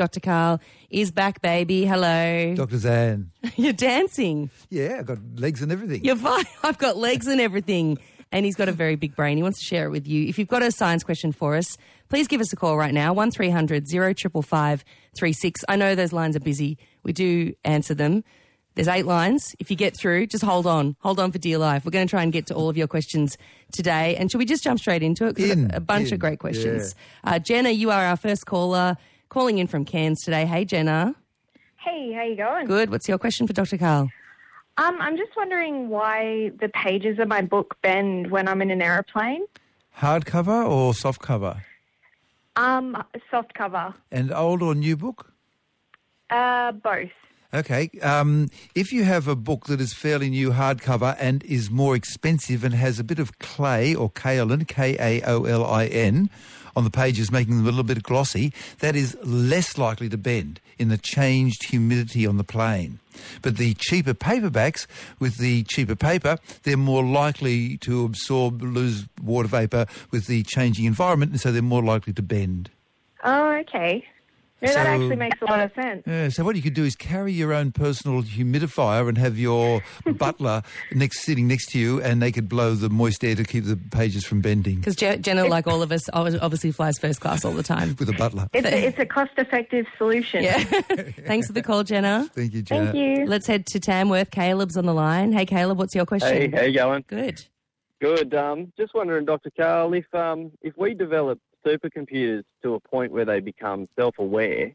Dr. Karl is back, baby. Hello. Dr. Zan. You're dancing. Yeah, I've got legs and everything. You're fine. I've got legs and everything. And he's got a very big brain. He wants to share it with you. If you've got a science question for us, please give us a call right now 1300 0555 36. I know those lines are busy. We do answer them. There's eight lines. If you get through, just hold on. Hold on for dear life. We're going to try and get to all of your questions today. And should we just jump straight into it? In, a bunch in, of great questions. Uh, Jenna, you are our first caller, calling in from Cairns today. Hey, Jenna. Hey, how you going? Good. What's your question for Dr. Karl? Um, I'm just wondering why the pages of my book bend when I'm in an aeroplane. Hardcover or soft cover? Um, soft cover. And old or new book? Uh, both. Okay. Um, if you have a book that is fairly new hardcover and is more expensive and has a bit of clay or kaolin, K-A-O-L-I-N, on the pages, making them a little bit glossy, that is less likely to bend in the changed humidity on the plane. But the cheaper paperbacks, with the cheaper paper, they're more likely to absorb, lose water vapour with the changing environment, and so they're more likely to bend. Oh, okay. No, that actually makes a lot of sense. Yeah, so what you could do is carry your own personal humidifier and have your butler next sitting next to you, and they could blow the moist air to keep the pages from bending Because Jenna, like all of us, obviously flies first class all the time. with a butler. It's a, it's a cost-effective solution. Yeah. Thanks for the call, Jenna. Thank you, Jenna. Thank you. Let's head to Tamworth. Caleb's on the line. Hey, Caleb, what's your question? Hey, how you going? Good. Good. Um, just wondering, Dr. Karl, if um, if we develop supercomputers to a point where they become self-aware,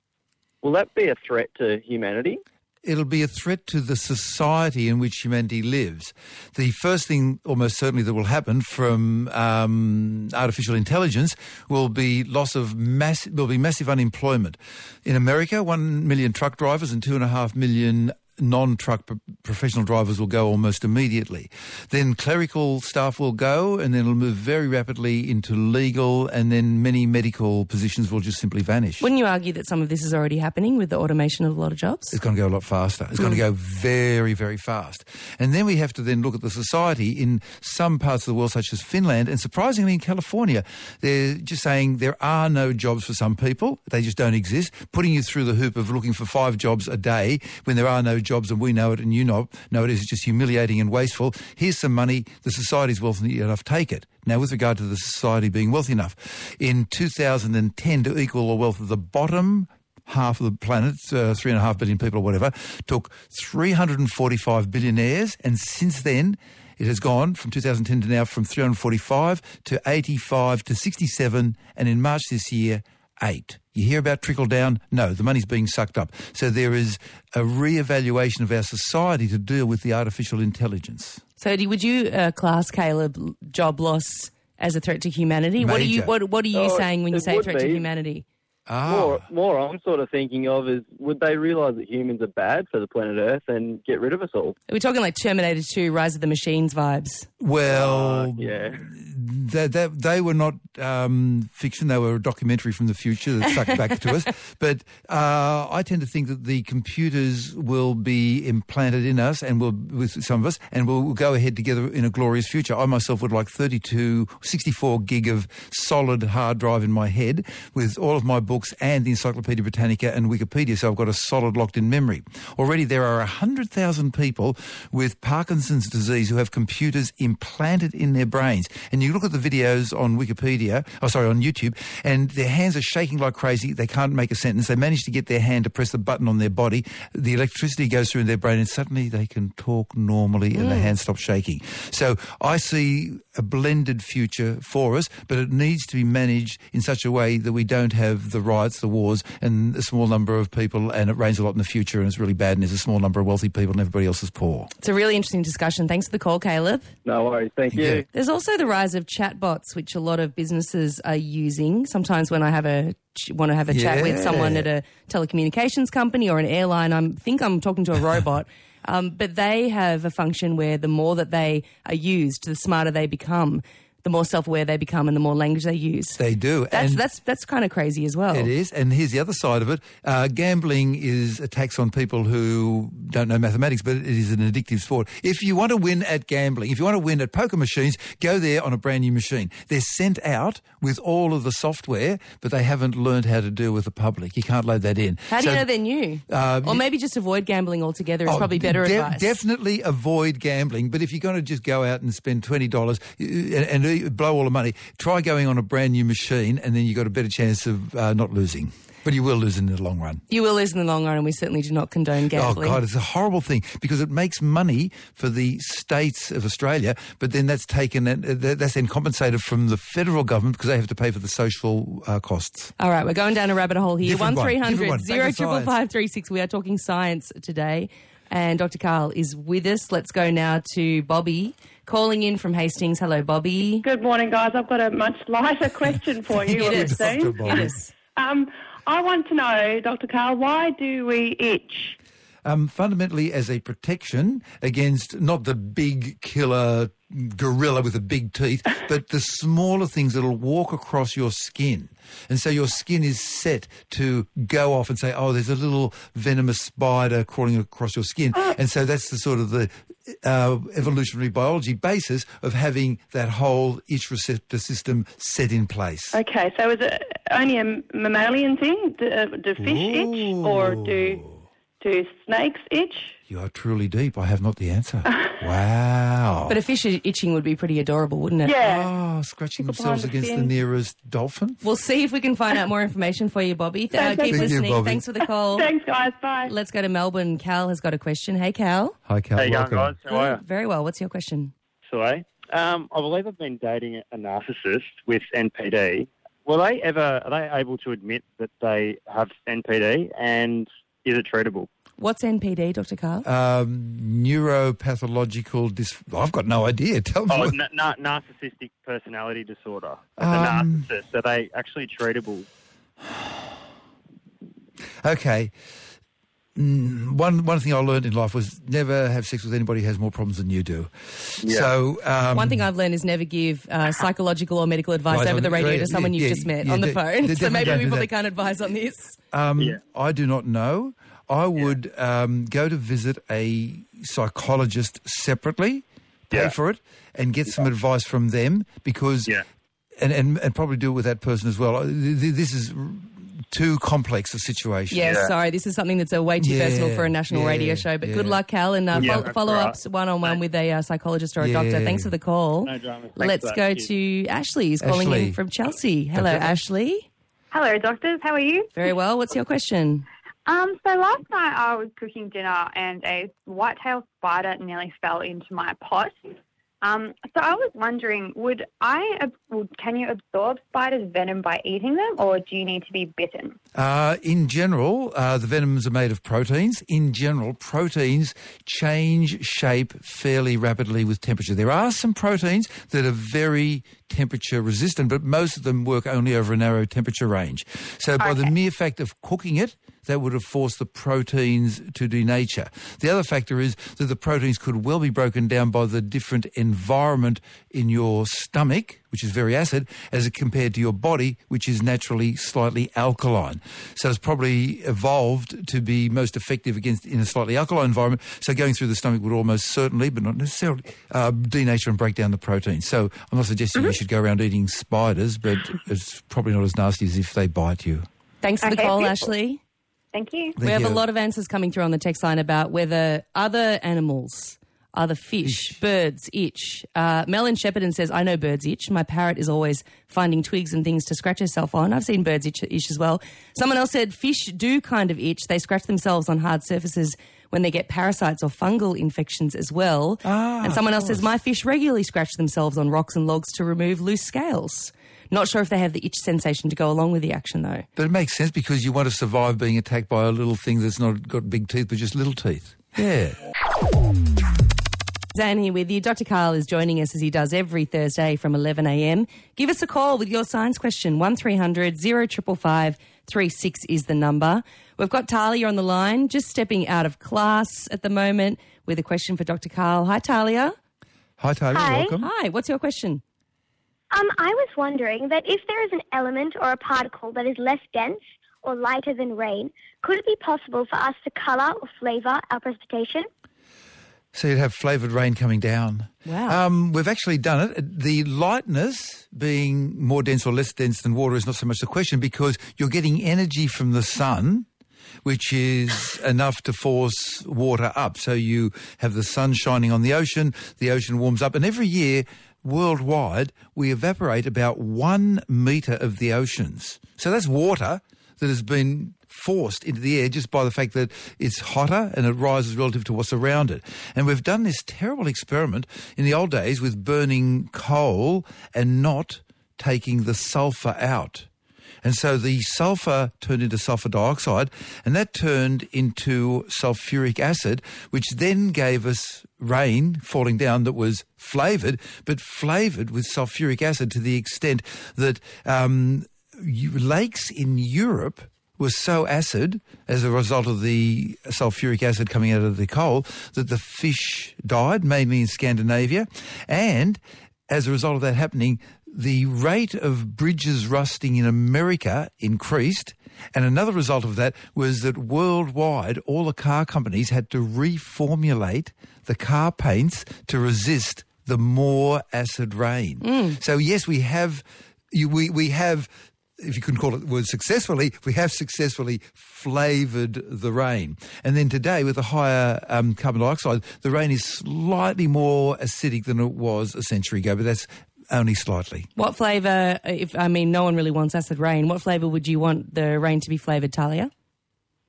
will that be a threat to humanity? It'll be a threat to the society in which humanity lives. The first thing, almost certainly, that will happen from um, artificial intelligence will be loss of mass. Will be massive unemployment in America. One million truck drivers and two and a half million non-truck professional drivers will go almost immediately. Then clerical staff will go, and then it'll move very rapidly into legal, and then many medical positions will just simply vanish. Wouldn't you argue that some of this is already happening with the automation of a lot of jobs? It's going to go a lot faster. It's going to hmm. go very, very fast. And then we have to then look at the society in some parts of the world, such as Finland, and surprisingly in California, they're just saying there are no jobs for some people. They just don't exist. Putting you through the hoop of looking for five jobs a day when there are no jobs and we know it and you know, know it is just humiliating and wasteful. Here's some money. The society's wealthy enough. Take it. Now, with regard to the society being wealthy enough, in 2010, to equal the wealth of the bottom half of the planet, uh, three and a half billion people or whatever, took 345 billionaires, and since then it has gone from 2010 to now from 345 to 85 to 67, and in March this year, eight. You hear about trickle down? No, the money's being sucked up. So there is a re-evaluation of our society to deal with the artificial intelligence. So, do, would you uh, class Caleb job loss as a threat to humanity? What are you what What are you Oh, saying when you say would threat to humanity? Ah, More, more I'm sort of thinking of is, would they realise that humans are bad for the planet Earth and get rid of us all? We're we talking like Terminator 2, Rise of the Machines vibes? well, Uh, yeah. they, they, they were not um, fiction. They were a documentary from the future that stuck back to us. But uh, I tend to think that the computers will be implanted in us and will with some of us, and we'll go ahead together in a glorious future. I myself would like 32, 64 gig of solid hard drive in my head with all of my books and the Encyclopedia Britannica and Wikipedia, so I've got a solid locked-in memory. Already there are 100,000 people with Parkinson's disease who have computers implanted in their brains. And you look at the videos on Wikipedia, oh sorry, on YouTube, and their hands are shaking like crazy. They can't make a sentence. They manage to get their hand to press the button on their body. The electricity goes through in their brain and suddenly they can talk normally and the mm. hand stops shaking. So I see a blended future for us, but it needs to be managed in such a way that we don't have the riots, the wars, and a small number of people, and it rains a lot in the future, and it's really bad, and there's a small number of wealthy people, and everybody else is poor. It's a really interesting discussion. Thanks for the call, Caleb. No worries. Thank you. Yeah. There's also the rise of chatbots, which a lot of businesses are using. Sometimes when I have a want to have a chat with someone at a telecommunications company or an airline, I think I'm talking to a robot. um, but they have a function where the more that they are used, the smarter they become. The more self-aware they become and the more language they use. They do. That's and that's that's kind of crazy as well. It is. And here's the other side of it. Uh, gambling is a tax on people who don't know mathematics, but it is an addictive sport. If you want to win at gambling, if you want to win at poker machines, go there on a brand new machine. They're sent out with all of the software, but they haven't learned how to deal with the public. You can't load that in. How do So- you know they're new? Uh, or maybe just avoid gambling altogether is Oh, probably better de- advice. Definitely avoid gambling. But if you're going to just go out and spend twenty dollars and, blow all the money, try going on a brand new machine, and then you've got a better chance of uh, not losing. But you will lose in the long run. You will lose in the long run, and we certainly do not condone gambling. Oh God, it's a horrible thing because it makes money for the states of Australia, but then that's taken uh, that's then compensated from the federal government because they have to pay for the social uh, costs. All right, we're going down a rabbit hole here. Different One one, three different hundred one. Zero to triple science. five three six. We are talking science today, and Dr. Karl is with us. Let's go now to Bobby calling in from Hastings. Hello, Bobby. Good morning, guys. I've got a much lighter question for you. It it is. Dr. Bobby. Yes. Um, I want to know, Dr. Karl, why do we itch? Um, fundamentally as a protection against not the big killer gorilla with the big teeth, but the smaller things that'll walk across your skin. And so your skin is set to go off and say, oh, there's a little venomous spider crawling across your skin. And so that's the sort of the uh, evolutionary biology basis of having that whole itch receptor system set in place. Okay, so is it only a mammalian thing? Do, uh, do fish itch, or do do snakes itch? You are truly deep. I have not the answer. wow. But a fish itching would be pretty adorable, wouldn't it? Yeah. Oh, scratching People themselves behind the against the nearest dolphin? We'll see if we can find out more information for you, Bobby. Uh, Thank keep you, listening. Bobby. Thanks for the call. Thanks, guys. Bye. Let's go to Melbourne. Cal has got a question. Hey, Cal. Hi, Cal. How you going, welcome. guys? How are you? Very well. What's your question? Sorry. Um, I believe I've been dating a narcissist with NPD. Will they ever, are they able to admit that they have NPD and is it treatable? What's NPD, Dr. Karl? Um, neuropathological dis... I've got no idea. Tell me. Oh, what- n- n- narcissistic personality disorder. As Um, a narcissist, are they actually treatable? Okay. Mm, one one thing I learned in life was never have sex with anybody who has more problems than you do. Yeah. So um, One thing I've learned is never give uh, psychological or medical advice Right, over the the radio radio, to someone yeah, you've yeah, just met yeah, on the phone. so maybe we probably that. can't advise on this. um, Yeah. I do not know. I would um, go to visit a psychologist separately, pay Yeah. for it, and get some advice from them because, Yeah. and, and and probably do it with that person as well. Uh, th- th- This is too complex a situation. Yeah, Yeah. sorry, this is something that's a way too Yeah, personal for a national yeah, radio show. But good luck, Cal, and uh, Yeah, fol- that's follow right. ups one on one with a uh, psychologist or a Yeah. doctor. Thanks for the call. No dramas. Thanks Let's for that. go Cheers. to Ashley, who's calling Ashley. in from Chelsea. Hello, Doctor. Ashley. Hello, doctors. How are you? Very well. What's your question? Um, so last night I was cooking dinner and a white-tailed spider nearly fell into my pot. Um, so I was wondering, would I, can you absorb spiders' venom by eating them, or do you need to be bitten? Uh, in general, uh, the venoms are made of proteins. In general, proteins change shape fairly rapidly with temperature. There are some proteins that are very temperature resistant, but most of them work only over a narrow temperature range. So by the mere fact of cooking it, that would have forced the proteins to denature. The other factor is that the proteins could well be broken down by the different environment in your stomach, which is very acid, as compared to your body, which is naturally slightly alkaline. So it's probably evolved to be most effective against in a slightly alkaline environment. So going through the stomach would almost certainly, but not necessarily, uh, denature and break down the proteins. So I'm not suggesting you should go around eating spiders, but it's probably not as nasty as if they bite you. Thanks for the Okay, call, beautiful. Ashley. Thank you. we have you. a lot of answers coming through on the text line about whether other animals, other fish, birds itch. Uh, Melon Shepparton says, I know birds itch. My parrot is always finding twigs and things to scratch herself on. I've seen birds itch, itch as well. Someone else said, fish do kind of itch. They scratch themselves on hard surfaces when they get parasites or fungal infections as well. and someone else says, my fish regularly scratch themselves on rocks and logs to remove loose scales. Not sure if they have the itch sensation to go along with the action, though. But it makes sense because you want to survive being attacked by a little thing that's not got big teeth, but just little teeth. Yeah. Zan here with you. Dr. Karl is joining us as he does every Thursday from 11am. Give us a call with your science question. 1300 0555 36 is the number. We've got Talia on the line, just stepping out of class at the moment with a question for Dr. Karl. Hi, Talia. Hi, Talia. Hi. Welcome. Hi, what's your question? Um, I was wondering that if there is an element or a particle that is less dense or lighter than rain, could it be possible for us to colour or flavour our precipitation? So you'd have flavoured rain coming down. Wow. Um, we've actually done it. The lightness being more dense or less dense than water is not so much the question because you're getting energy from the sun which is enough to force water up. So you have the sun shining on the ocean, the ocean warms up, and every year worldwide we evaporate about one metre of the oceans. So that's water that has been forced into the air just by the fact that it's hotter and it rises relative to what's around it. And we've done this terrible experiment in the old days with burning coal and not taking the sulphur out. And so the sulphur turned into sulphur dioxide, and that turned into sulfuric acid, which then gave us rain falling down that was flavoured, but flavoured with sulfuric acid to the extent that um, lakes in Europe was so acid as a result of the sulfuric acid coming out of the coal that the fish died, mainly in Scandinavia. And as a result of that happening, the rate of bridges rusting in America increased. And another result of that was that worldwide, all the car companies had to reformulate the car paints to resist the more acid rain. So yes, we have you, we we have. If you can call it the word successfully, we have successfully flavoured the rain. And then today, with the higher um, carbon dioxide, the rain is slightly more acidic than it was a century ago, but that's only slightly. What flavour, if I mean, no one really wants acid rain, what flavour would you want the rain to be flavoured, Talia?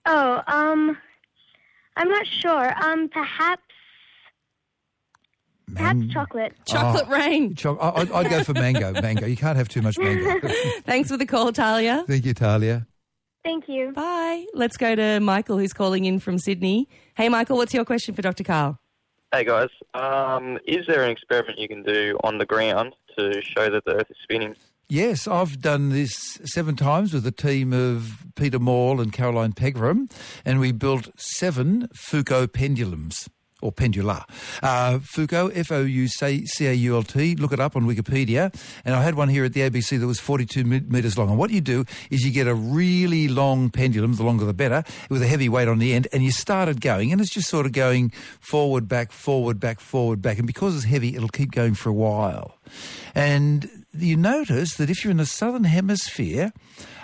Oh, um, I'm not sure. Um, perhaps, perhaps chocolate. Chocolate rain. Choc- I- I'd, I'd go for mango. Mango. You can't have too much mango. Thanks for the call, Talia. Thank you, Talia. Thank you. Bye. Let's go to Michael, who's calling in from Sydney. Hey, Michael, what's your question for Dr. Karl? Hey guys, um, is there an experiment you can do on the ground to show that the Earth is spinning? Yes, I've done this seven times with a team of Peter Maul and Caroline Pegram, and we built seven Foucault pendulums. Or pendula. Uh, Foucault, F-O-U-C-A-U-L-T, look it up on Wikipedia. And I had one here at the ABC that was 42 metres long. And what you do is you get a really long pendulum, the longer the better, with a heavy weight on the end, and you start it going, and it's just sort of going forward, back, forward, back, forward, back. And because it's heavy, it'll keep going for a while. And you notice that if you're in the southern hemisphere,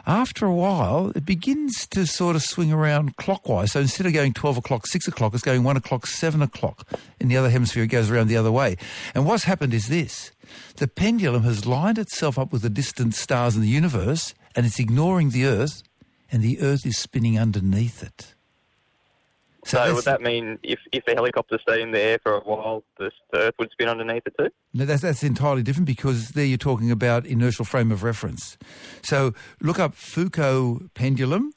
after a while, it begins to sort of swing around clockwise. So instead of going 12 o'clock, 6 o'clock, it's going 1 o'clock, 7 o'clock. In the other hemisphere, it goes around the other way. And what's happened is this. The pendulum has lined itself up with the distant stars in the universe, and it's ignoring the Earth, and the Earth is spinning underneath it. So, that's- would that mean if, if the helicopter stayed in the air for a while, the, the Earth would spin underneath it too? No, that's, that's entirely different because there you're talking about inertial frame of reference. So look up Foucault pendulum.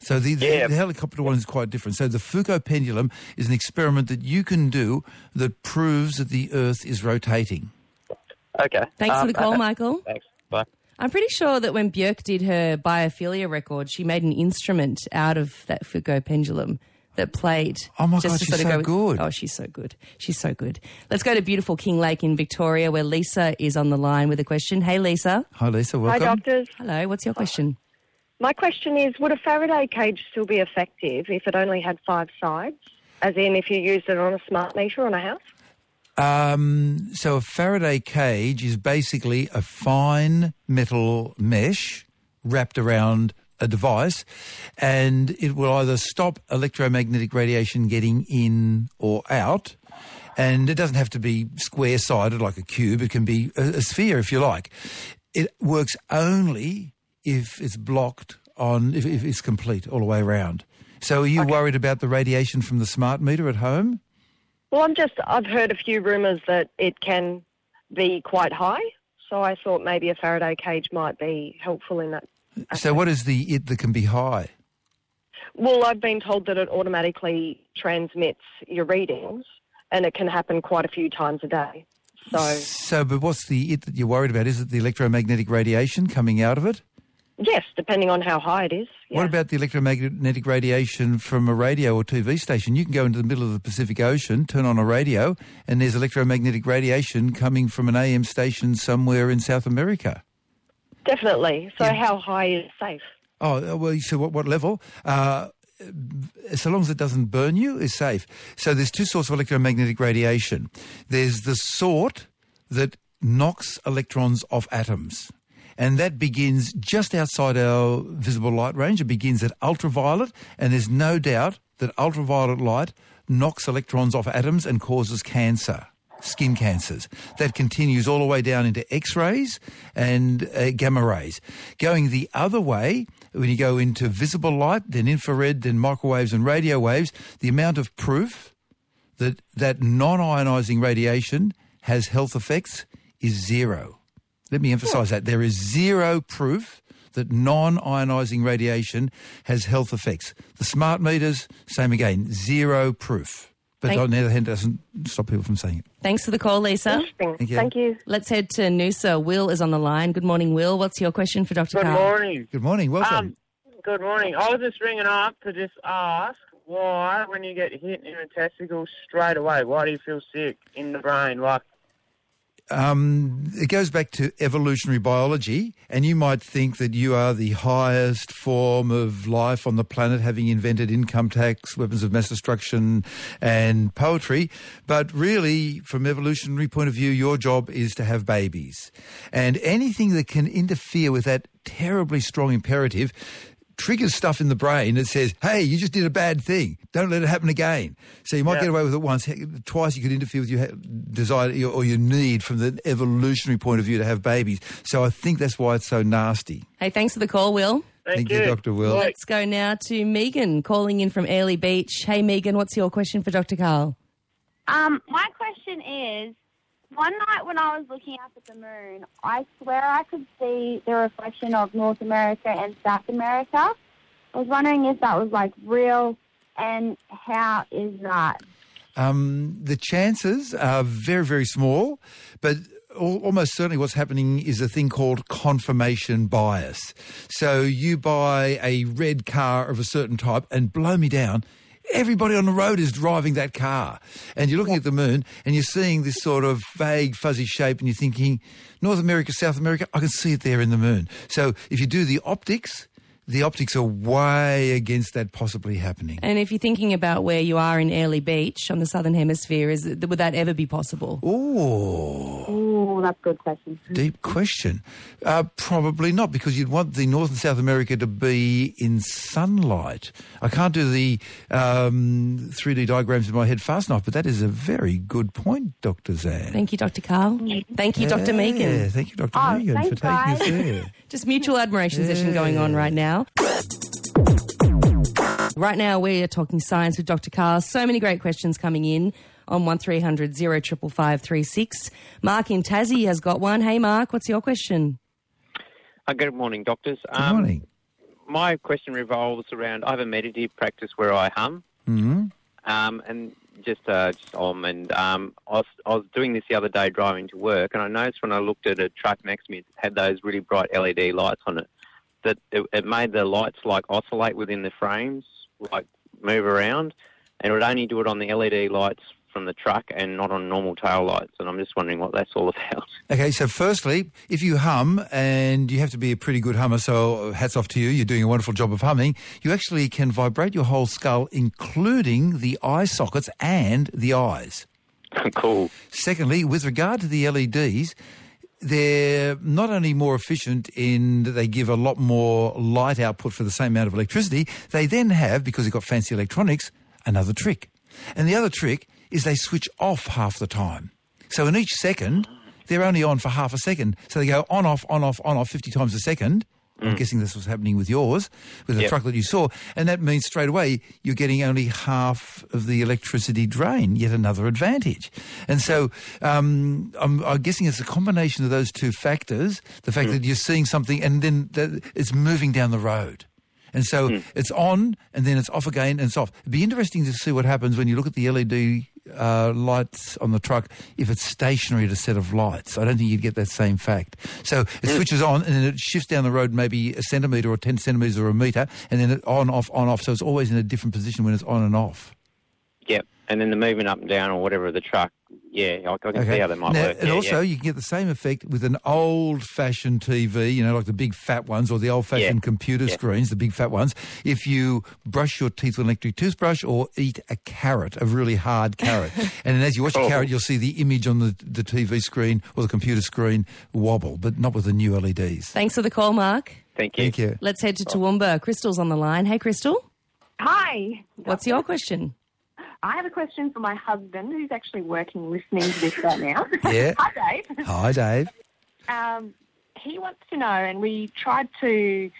So the, the, Yeah. the helicopter one is quite different. So the Foucault pendulum is an experiment that you can do that proves that the Earth is rotating. Okay. Thanks for Um, the call, uh, Michael. Thanks. Bye. I'm pretty sure that when Björk did her biophilia record, she made an instrument out of that Foucault pendulum that played. Oh my just God, to she's sort of so go with- good. Oh, she's so good. She's so good. Let's go to beautiful Kinglake in Victoria, where Lisa is on the line with a question. Hey, Lisa. Hi, Lisa. Hi, doctors. Hello. What's your question? My question is Would a Faraday cage still be effective if it only had five sides? As in, if you used it on a smart meter on a house? Um, so a Faraday cage is basically a fine metal mesh wrapped around a device, and it will either stop electromagnetic radiation getting in or out. And it doesn't have to be square-sided like a cube. It can be a, a sphere if you like. It works only if it's blocked on, if, if it's complete all the way around. So are you worried about the radiation from the smart meter at home? Well, I'm just, I've heard a few rumours that it can be quite high. So I thought maybe a Faraday cage might be helpful in that. So what is the it that can be high? Well, I've been told that it automatically transmits your readings and it can happen quite a few times a day. So, So, but what's the it that you're worried about? Is it the electromagnetic radiation coming out of it? Yes, depending on how high it is. What about the electromagnetic radiation from a radio or TV station? You can go into the middle of the Pacific Ocean, turn on a radio, and there's electromagnetic radiation coming from an AM station somewhere in South America. Definitely. So how high is safe? Oh, well, so what, what level? Uh, so long as it doesn't burn you, is safe. So there's two sorts of electromagnetic radiation. There's the sort that knocks electrons off atoms. And that begins just outside our visible light range. It begins at ultraviolet, and there's no doubt that ultraviolet light knocks electrons off atoms and causes cancer skin cancers. That continues all the way down into X-rays and uh, gamma rays. Going the other way, when you go into visible light, then infrared, then microwaves and radio waves, the amount of proof that that non-ionizing radiation has health effects is zero. Let me emphasize that. There is zero proof that non-ionizing radiation has health effects. The smart meters, same again, zero proof. But Thank- on the other hand, it doesn't stop people from saying it. Thanks for the call, Lisa. Interesting. Thank you. Thank you. Let's head to Noosa. Will is on the line. Good morning, Will. What's your question for Dr. Good Karl? morning. Good morning. Welcome. Um, good morning. I was just ringing up to just ask why, when you get hit in the testicles straight away, why do you feel sick in the brain? Like, Um, it goes back to evolutionary biology, and you might think that you are the highest form of life on the planet, having invented income tax, weapons of mass destruction, and poetry. But really, from an evolutionary point of view, your job is to have babies. And anything that can interfere with that terribly strong imperative triggers stuff in the brain that says, hey, you just did a bad thing. Don't let it happen again. So you might Yeah. get away with it once. Twice you could interfere with your desire or your need from the evolutionary point of view to have babies. So I think that's why it's so nasty. Hey, thanks for the call, Will. thank, Thank you, Dr. Will. Let's go now to Megan calling in from Airlie Beach. Hey, Megan, what's your question for Dr. Karl? Um, my question is, one night when I was looking up at the moon, I swear I could see the reflection of North America and South America. I was wondering if that was like real, and how is that? Um, the chances are very, very small, but almost certainly what's happening is a thing called confirmation bias. So you buy a red car of a certain type and blow me down. Everybody on the road is driving that car. And you're looking at the moon and you're seeing this sort of vague, fuzzy shape and you're thinking, North America, South America, I can see it there in the moon. So if you do the optics, the optics are way against that possibly happening. And if you're thinking about where you are in Airlie Beach on the southern hemisphere, is it, would that ever be possible? Oh. Ooh, that's a good question. Deep question. Uh, probably not, because you'd want the North and South America to be in sunlight. I can't do the um, 3D diagrams in my head fast enough, but that is a very good point, Dr. Zan. Thank you, Dr. Karl. Thank you, Dr. Yeah, Megan. Thank you, Dr. Oh, Megan, for thanks, taking us guys. there. Just mutual admiration session going on right now. Right now, we are talking science with Dr. Karl. So many great questions coming in on 1300 055536. Mark in Tassie has got one. Hey, Mark, what's your question? Uh, good morning, doctors. Good Um, morning. My question revolves around I have a meditative practice where I hum, hmm um, and just uh, just om. And um, I, was, I was doing this the other day driving to work, and I noticed when I looked at a truck next to me, it had those really bright LED lights on it. That it, it made the lights like oscillate within the frames, like move around, and it would only do it on the LED lights from the truck and not on normal tail lights. And I'm just wondering what that's all about. Okay, so firstly, if you hum, and you have to be a pretty good hummer, so uh, hats off to you, you're doing a wonderful job of humming, you actually can vibrate your whole skull, including the eye sockets and the eyes. cool. Secondly, with regard to the LEDs, they're not only more efficient in that they give a lot more light output for the same amount of electricity, they then have, because they've got fancy electronics, another trick. And the other trick is they switch off half the time. So in each second, they're only on for half a second. So they go on, off, on, off, on, off 50 times a second. I'm mm. guessing this was happening with yours, with the Yep. truck that you saw. And that means straight away you're getting only half of the electricity drain, yet another advantage. And so um, I'm, I'm guessing it's a combination of those two factors, the fact mm. that you're seeing something and then it's moving down the road. And so mm. it's on and then it's off again and it's off. It'd be interesting to see what happens when you look at the LED uh, lights on the truck if it's stationary at a set of lights. I don't think you'd get that same fact. So it switches on and then it shifts down the road maybe a centimetre or 10 centimetres or a metre and then it on, off, on, off. So it's always in a different position when it's on and off. Yep. And then the movement up and down or whatever of the truck, yeah, I, I can see how that might Now, work. And yeah, also, yeah. you can get the same effect with an old-fashioned TV, you know, like the big fat ones or the old-fashioned Yeah. computer Yeah. screens, the big fat ones. If you brush your teeth with an electric toothbrush or eat a carrot, a really hard carrot, and then as you watch a Oh. carrot, you'll see the image on the, the TV screen or the computer screen wobble, but not with the new LEDs. Thanks for the call, Mark. Thank you. Thank you. Let's head to Toowoomba. Crystal's on the line. Hey, Crystal. Hi. What's your question? I have a question for my husband who's actually working listening to this right now. Yeah. Hi, Dave. Hi, Dave. Um, he wants to know, and we tried to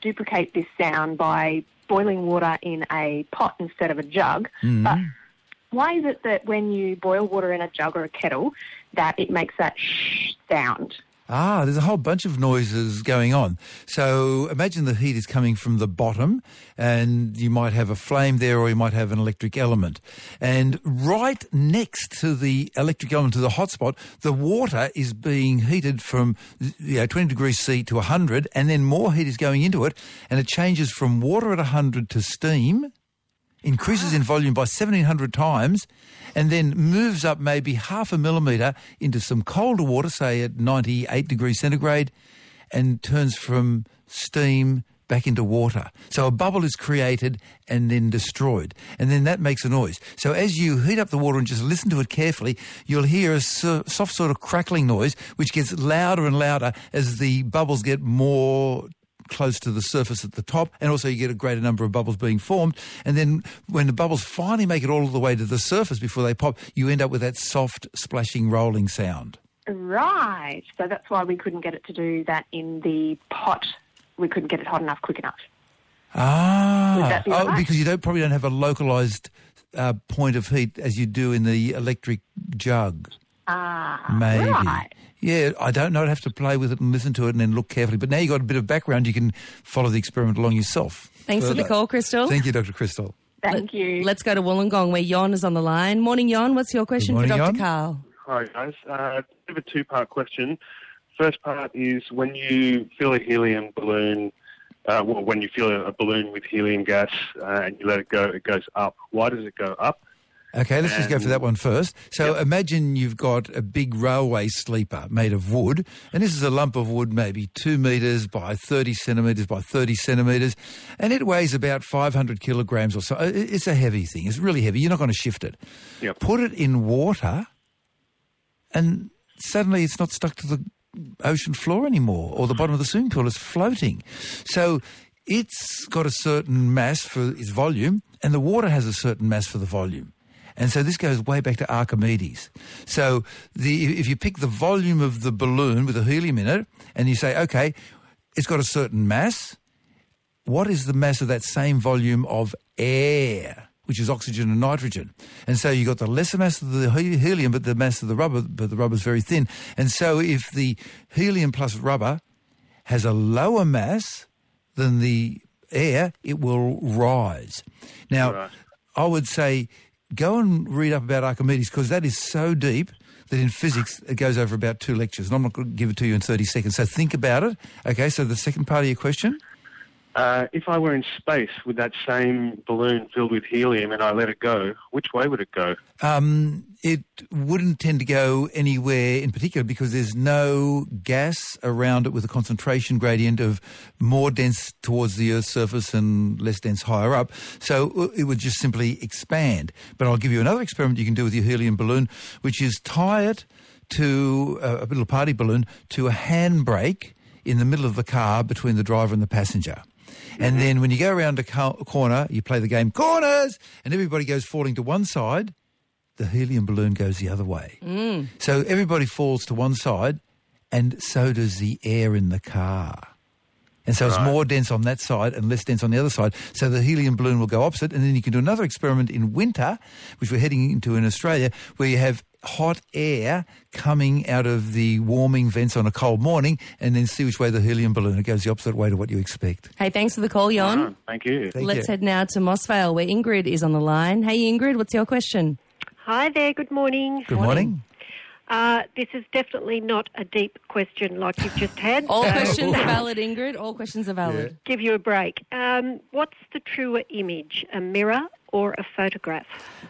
duplicate this sound by boiling water in a pot instead of a jug. Mm. But why is it that when you boil water in a jug or a kettle, that it makes that shh sound? Ah, there's a whole bunch of noises going on. So imagine the heat is coming from the bottom and you might have a flame there or you might have an electric element. And right next to the electric element, to the hotspot, the water is being heated from you know, 20 degrees C to 100 and then more heat is going into it and it changes from water at 100 to steam increases in volume by 1700 times and then moves up maybe half a millimetre into some colder water, say at 98 degrees centigrade, and turns from steam back into water. So a bubble is created and then destroyed. And then that makes a noise. So as you heat up the water and just listen to it carefully, you'll hear a so- soft sort of crackling noise, which gets louder and louder as the bubbles get more close to the surface at the top, and also you get a greater number of bubbles being formed. And then when the bubbles finally make it all the way to the surface before they pop, you end up with that soft, splashing, rolling sound. Right. So that's why we couldn't get it to do that in the pot. We couldn't get it hot enough quick enough. Ah, be oh, right? because you don't probably don't have a localized uh, point of heat as you do in the electric jug. Ah, Maybe. right. Yeah, I don't know. I'd have to play with it and listen to it and then look carefully. But now you've got a bit of background, you can follow the experiment along yourself. Thanks for the call, Crystal. Thank you, Dr. Crystal. Thank you. Let's go to Wollongong where Yon is on the line. Morning, Yon. What's your question morning, for Dr. Jon. Karl? Hi guys, uh, bit of a two-part question. First part is when you fill a helium balloon, uh, well, when you fill a, a balloon with helium gas uh, and you let it go, it goes up. Why does it go up? Okay, let's just go for that one first. So imagine you've got a big railway sleeper made of wood, and this is a lump of wood maybe 2 metres by 30 centimetres by 30 centimetres, and it weighs about 500 kilograms or so. It's a heavy thing. It's really heavy. You're not going to shift it. Yep. Put it in water, and suddenly it's not stuck to the ocean floor anymore, or the bottom of the swimming pool. It's floating. So it's got a certain mass for its volume, and the water has a certain mass for the volume. And so this goes way back to Archimedes. So the, if you pick the volume of the balloon with the helium in it, and you say, okay, it's got a certain mass, what is the mass of that same volume of air, which is oxygen and nitrogen? And so you've got the lesser mass of the helium, but the mass of the rubber, but the rubber's very thin. And so if the helium plus rubber has a lower mass than the air, it will rise. Now, I would say go and read up about Archimedes because that is so deep that in physics it goes over about two lectures. And I'm not going to give it to you in 30 seconds. So think about it. Okay, so the second part of your question? Uh, if I were in space with that same balloon filled with helium and I let it go, which way would it go? Um, it wouldn't tend to go anywhere in particular because there's no gas around it with a concentration gradient of more dense towards the Earth's surface and less dense higher up. So uh, it would just simply expand. But I'll give you another experiment you can do with your helium balloon, which is tie it to a, a little party balloon to a handbrake in the middle of the car between the driver and the passenger. And then when you go around a co- corner, you play the game corners, and everybody goes falling to one side the helium balloon goes the other way. Mm. So everybody falls to one side, and so does the air in the car. And so it's more dense on that side and less dense on the other side. So the helium balloon will go opposite. And then you can do another experiment in winter, which we're heading into in Australia, where you have hot air coming out of the warming vents on a cold morning and then see which way the helium balloon, it goes the opposite way to what you expect. Hey, thanks for the call, Yon. Thank you. Thank Let's you. head now to Mossvale where Ingrid is on the line. Hey, Ingrid, what's your question? Hi there, good morning. Good morning. Uh, this is definitely not a deep question like you've just had. All so- questions are valid, Ingrid. All questions are valid. Give you a break. Um, what's the truer image, a mirror or a photograph?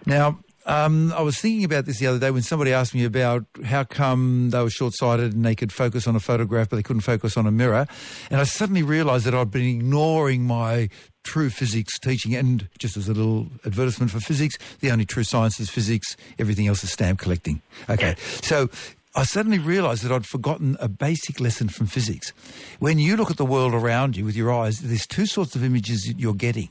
Now, um, I was thinking about this the other day when somebody asked me about how come they were short-sighted and they could focus on a photograph but they couldn't focus on a mirror. And I suddenly realised that I'd been ignoring my true physics teaching. And just as a little advertisement for physics, the only true science is physics. Everything else is stamp collecting. Okay. So I suddenly realised that I'd forgotten a basic lesson from physics. When you look at the world around you with your eyes, there's two sorts of images that you're getting.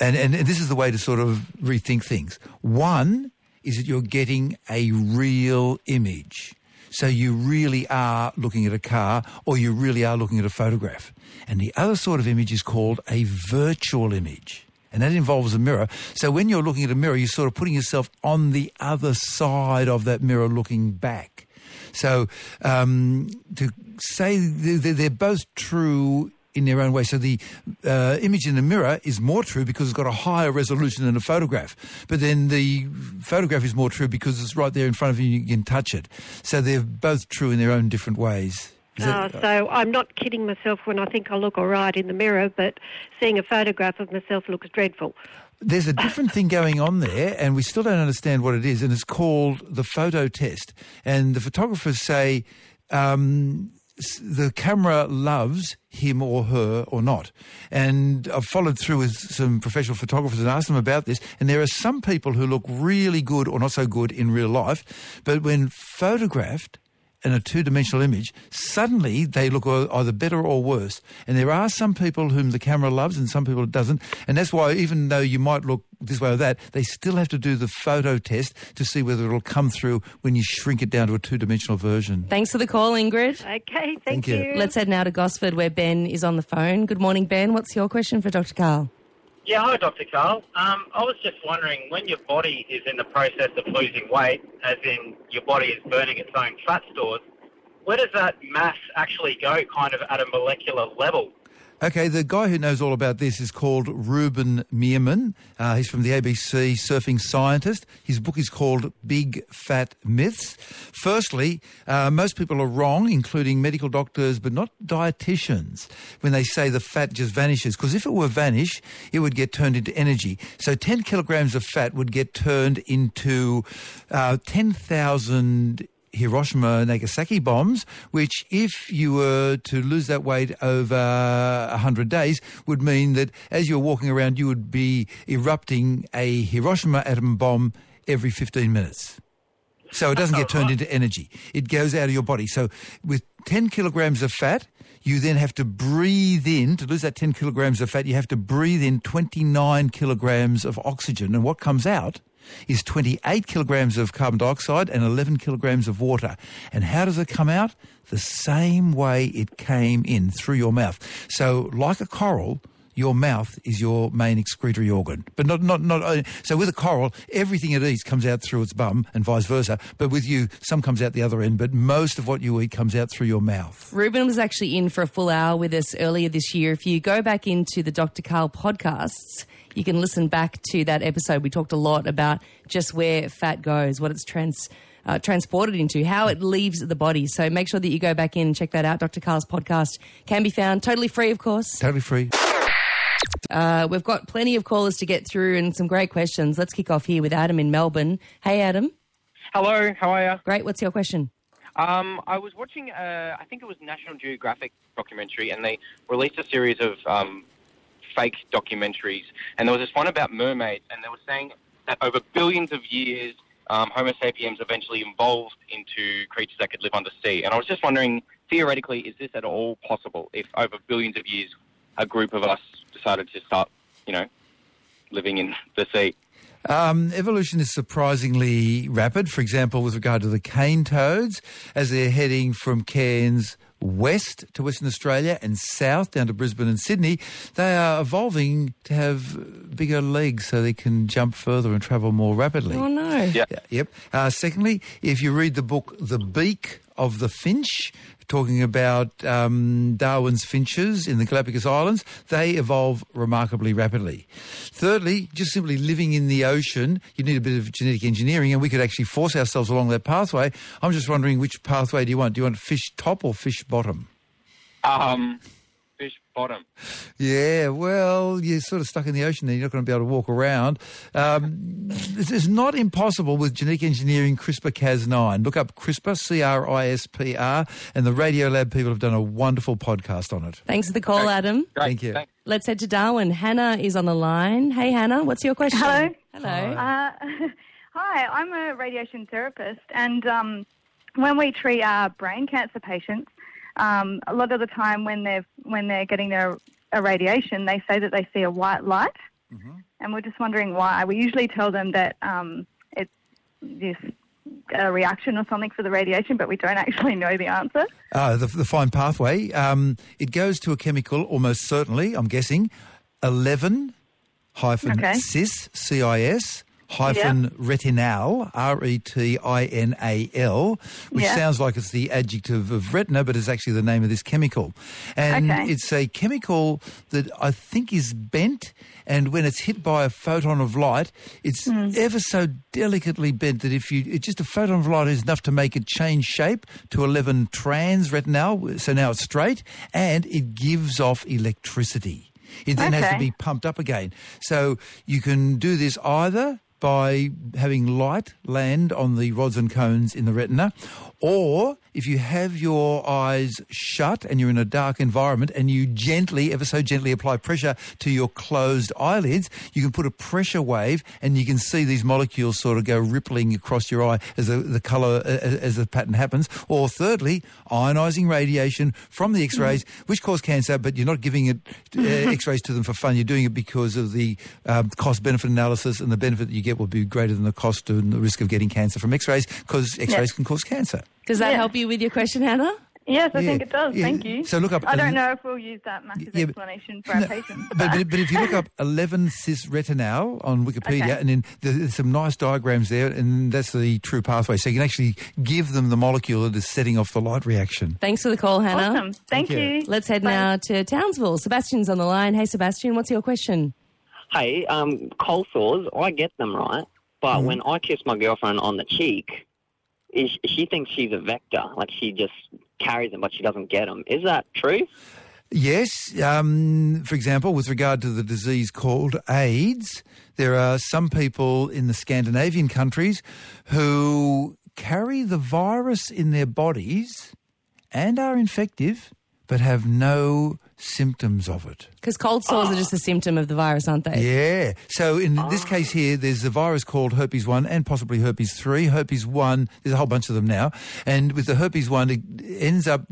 And, and, this is the way to sort of rethink things. One is that you're getting a real image. So you really are looking at a car or you really are looking at a photograph. And the other sort of image is called a virtual image. And that involves a mirror. So when you're looking at a mirror, you're sort of putting yourself on the other side of that mirror looking back. So um, to say they're both true in their own way. So the uh, image in the mirror is more true because it's got a higher resolution than a photograph. But then the photograph is more true because it's right there in front of you and you can touch it. So they're both true in their own different ways. Oh, so I'm not kidding myself when I think I look all right in the mirror, but seeing a photograph of myself looks dreadful. There's a different thing going on there, and we still don't understand what it is, and it's called the photo test. And the photographers say um, the camera loves him or her or not. And I've followed through with some professional photographers and asked them about this, and there are some people who look really good or not so good in real life, but when photographed, in a two-dimensional image, suddenly they look either better or worse. And there are some people whom the camera loves and some people it doesn't. And that's why even though you might look this way or that, they still have to do the photo test to see whether it'll come through when you shrink it down to a two-dimensional version. Thanks for the call, Ingrid. Okay, thank, Thank you. you. Let's head now to Gosford where Ben is on the phone. Good morning, Ben. What's your question for Dr. Karl? Yeah, hi, Dr. Karl. Um, I was just wondering, when your body is in the process of losing weight, as in your body is burning its own fat stores, where does that mass actually go, kind of at a molecular level? Okay, the guy who knows all about this is called Ruben Meerman. Uh, he's from the ABC Surfing Scientist. His book is called Big Fat Myths. Firstly, uh, most people are wrong, including medical doctors, but not dietitians, when they say the fat just vanishes. Because if it were vanish, it would get turned into energy. So 10 kilograms of fat would get turned into uh, 10,000 Hiroshima Nagasaki bombs, which if you were to lose that weight over 100 days would mean that as you're walking around you would be erupting a Hiroshima atom bomb every 15 minutes. So it doesn't get turned into energy. It goes out of your body. So with 10 kilograms of fat, you then have to breathe in, to lose that 10 kilograms of fat, you have to breathe in 29 kilograms of oxygen. And what comes out is 28 kilograms of carbon dioxide and 11 kilograms of water. And how does it come out? The same way it came in, through your mouth. So like a coral, your mouth is your main excretory organ. But not, not, not, uh, so with a coral, everything it eats comes out through its bum and vice versa. But with you, some comes out the other end, but most of what you eat comes out through your mouth. Ruben was actually in for a full hour with us earlier this year. If you go back into the Dr. Karl podcasts, you can listen back to that episode. We talked a lot about just where fat goes, what it's trans. Uh, transported into, how it leaves the body. So make sure that you go back in and check that out. Dr. Karl's podcast can be found totally free, of course. Totally free. Uh, we've got plenty of callers to get through and some great questions. Let's kick off here with Adam in Melbourne. Hey, Adam. Hello, how are you? Great. What's your question? Um, I was watching, uh, I think it was National Geographic documentary, and they released a series of um, fake documentaries. And there was this one about mermaids, and they were saying that over billions of years, um, Homo sapiens eventually evolved into creatures that could live under sea. And I was just wondering, theoretically, is this at all possible if over billions of years a group of us decided to start, you know, living in the sea? Um, evolution is surprisingly rapid. For example, with regard to the cane toads, as they're heading from Cairns west to Western Australia and south down to Brisbane and Sydney, they are evolving to have bigger legs so they can jump further and travel more rapidly. Oh, no. Yeah. Yep. Uh, secondly, if you read the book The Beak of the finch, talking about um, Darwin's finches in the Galapagos Islands, they evolve remarkably rapidly. Thirdly, just simply living in the ocean, you need a bit of genetic engineering, and we could actually force ourselves along that pathway. I'm just wondering which pathway do you want? Do you want fish top or fish bottom? Um, fish bottom. Yeah, well, you're sort of stuck in the ocean there. You're not going to be able to walk around. Um, this is not impossible with genetic engineering CRISPR-Cas9. Look up CRISPR, C-R-I-S-P-R, and the Radiolab people have done a wonderful podcast on it. Thanks for the call, Adam. Thank you. Let's head to Darwin. Hannah is on the line. Hey, Hannah, what's your question? Hello. Hello. Uh, hi, I'm a radiation therapist, and um, when we treat our brain cancer patients, um, a lot of the time when they're when they're getting their irradiation, they say that they see a white light, and we're just wondering why. We usually tell them that um, it's this a reaction or something for the radiation, but we don't actually know the answer. Ah, the, the fine pathway. Um, it goes to a chemical, almost certainly, I'm guessing, 11 hyphen Okay. cis, C-I-S, hyphen retinal, R-E-T-I-N-A-L, which Yeah. sounds like it's the adjective of retina, but is actually the name of this chemical. And Okay. it's a chemical that I think is bent, and when it's hit by a photon of light, it's Hmm. ever so delicately bent that if you, it's just a photon of light is enough to make it change shape to 11 trans retinal, so now it's straight, and it gives off electricity. It then has to be pumped up again. So you can do this either by having light land on the rods and cones in the retina, or if you have your eyes shut and you're in a dark environment and you gently, ever so gently apply pressure to your closed eyelids, you can put a pressure wave and you can see these molecules sort of go rippling across your eye as the, the color, uh, as the pattern happens. Or thirdly, ionizing radiation from the x-rays, which cause cancer, but you're not giving it uh, x-rays to them for fun. You're doing it because of the um, cost-benefit analysis and the benefit that you get will be greater than the cost and the risk of getting cancer from x-rays because x-rays can cause cancer. Does that Yeah. help you with your question, Hannah? Yes, I Yeah, think it does. yeah. Thank you. So look up I don't know if we'll use that massive Yeah, explanation for our patients. But, but, but if you look up 11 cis retinal on Wikipedia, Okay. and then there's some nice diagrams there, and that's the true pathway. So you can actually give them the molecule that is setting off the light reaction. Thanks for the call, Hannah. Awesome. Thank Thank you. you. Let's head now to Townsville. Sebastian's on the line. Hey, Sebastian, what's your question? Hey, um, cold sores, I get them right, but Mm-hmm. when I kiss my girlfriend on the cheek, is, she thinks she's a vector, like she just carries them, but she doesn't get them. Is that true? Yes. Um, for example, with regard to the disease called AIDS, there are some people in the Scandinavian countries who carry the virus in their bodies and are infective, but have no symptoms of it. Because cold sores are just a symptom of the virus, aren't they? Yeah. So in this case here, there's a virus called herpes 1 and possibly herpes 3. Herpes 1, there's a whole bunch of them now. And with the herpes 1, it ends up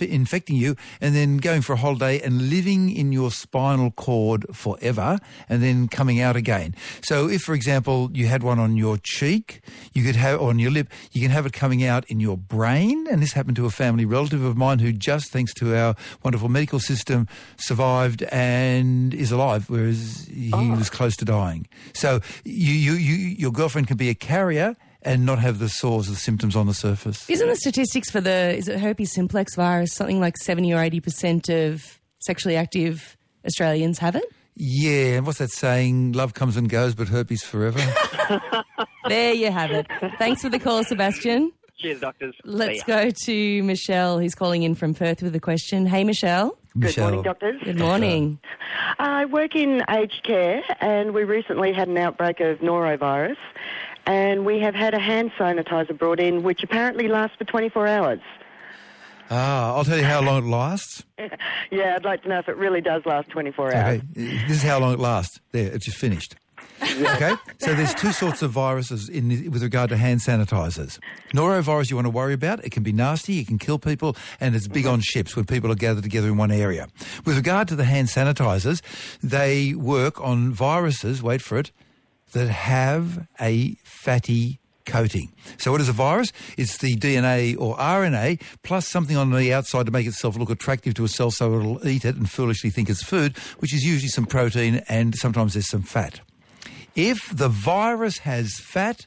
infecting you and then going for a holiday and living in your spinal cord forever and then coming out again. So if, for example, you had one on your cheek, you could have, on your lip, you can have it coming out in your brain. And this happened to a family relative of mine who just thanks to our wonderful medical system survived and is alive, whereas he ah. was close to dying. So you, you, you, your girlfriend can be a carrier and not have the sores or the symptoms on the surface. Isn't the statistics for the is it herpes simplex virus something like seventy or eighty percent of sexually active Australians have it? Yeah, and what's that saying? Love comes and goes, but herpes forever. There you have it. Thanks for the call, Sebastian. Cheers, doctors. Let's go to Michelle, who's calling in from Perth with a question. Hey, Michelle. Good morning, doctors. Good morning. I work in aged care, and we recently had an outbreak of norovirus, and we have had a hand sanitizer brought in, which apparently lasts for 24 hours. ah, I'll tell you how long it lasts. yeah, I'd like to know if it really does last 24 hours. Okay, this is how long it lasts. There, it's just finished. okay, so there's two sorts of viruses in with regard to hand sanitizers. Norovirus you want to worry about. It can be nasty, it can kill people, and it's big on ships when people are gathered together in one area. With regard to the hand sanitizers, they work on viruses, wait for it, that have a fatty coating. So what is a virus? It's the DNA or RNA plus something on the outside to make itself look attractive to a cell so it'll eat it and foolishly think it's food, which is usually some protein and sometimes there's some fat. If the virus has fat,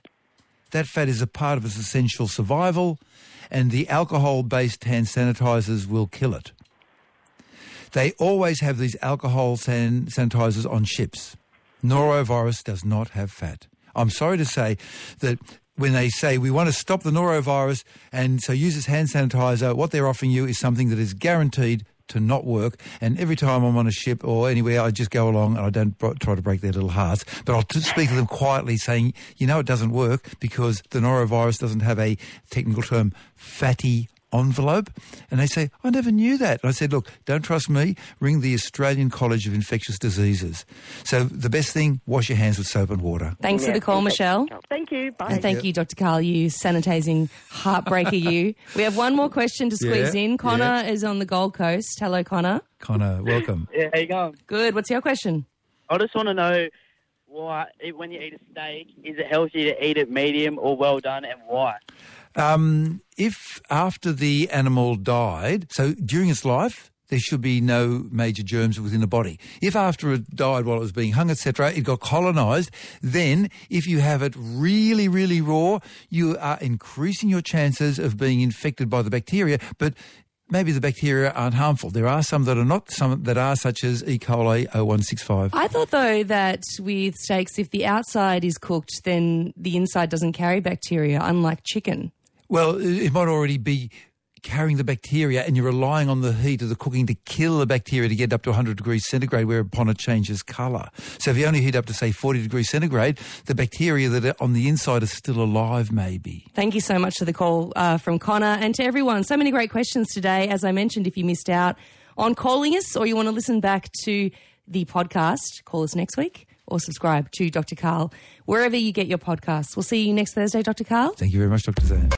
that fat is a part of its essential survival, and the alcohol-based hand sanitizers will kill it. They always have these alcohol san sanitizers on ships. Norovirus does not have fat. I'm sorry to say that when they say we want to stop the norovirus and so use this hand sanitizer, what they're offering you is something that is guaranteed to not work. And every time I'm on a ship or anywhere, I just go along and I don't try to break their little hearts. But I'll speak to them quietly saying, you know, it doesn't work because the norovirus doesn't have a technical term, fatty envelope. And they say, I never knew that. And I said, look, don't trust me. Ring the Australian College of Infectious Diseases. So the best thing, wash your hands with soap and water. Thanks for the call, Michelle. Thank you. Bye. And thank you, Dr. Karl, you sanitizing heartbreaker you. We have one more question to squeeze Yeah, in. Connor is on the Gold Coast. Hello, Connor. Connor, welcome. Yeah, how you going? Good. What's your question? I just want to know why, when you eat a steak, is it healthy to eat it medium or well done, and why? Um, if after the animal died, so during its life, there should be no major germs within the body. If after it died while it was being hung, etc., it got colonized, then if you have it really, really raw, you are increasing your chances of being infected by the bacteria. But maybe the bacteria aren't harmful. There are some that are not, some that are, such as E. coli 0165. I thought, though, that with steaks, if the outside is cooked, then the inside doesn't carry bacteria, unlike chicken. Well, it might already be carrying the bacteria and you're relying on the heat of the cooking to kill the bacteria to get up to 100 degrees centigrade whereupon it changes colour. So if you only heat up to, say, 40 degrees centigrade, the bacteria that are on the inside are still alive, maybe. Thank you so much for the call uh, from Connor and to everyone. So many great questions today. As I mentioned, if you missed out on calling us or you want to listen back to the podcast, call us next week or subscribe to Dr. Karl wherever you get your podcasts. We'll see you next Thursday, Dr. Karl. Thank you very much, Dr. Zane.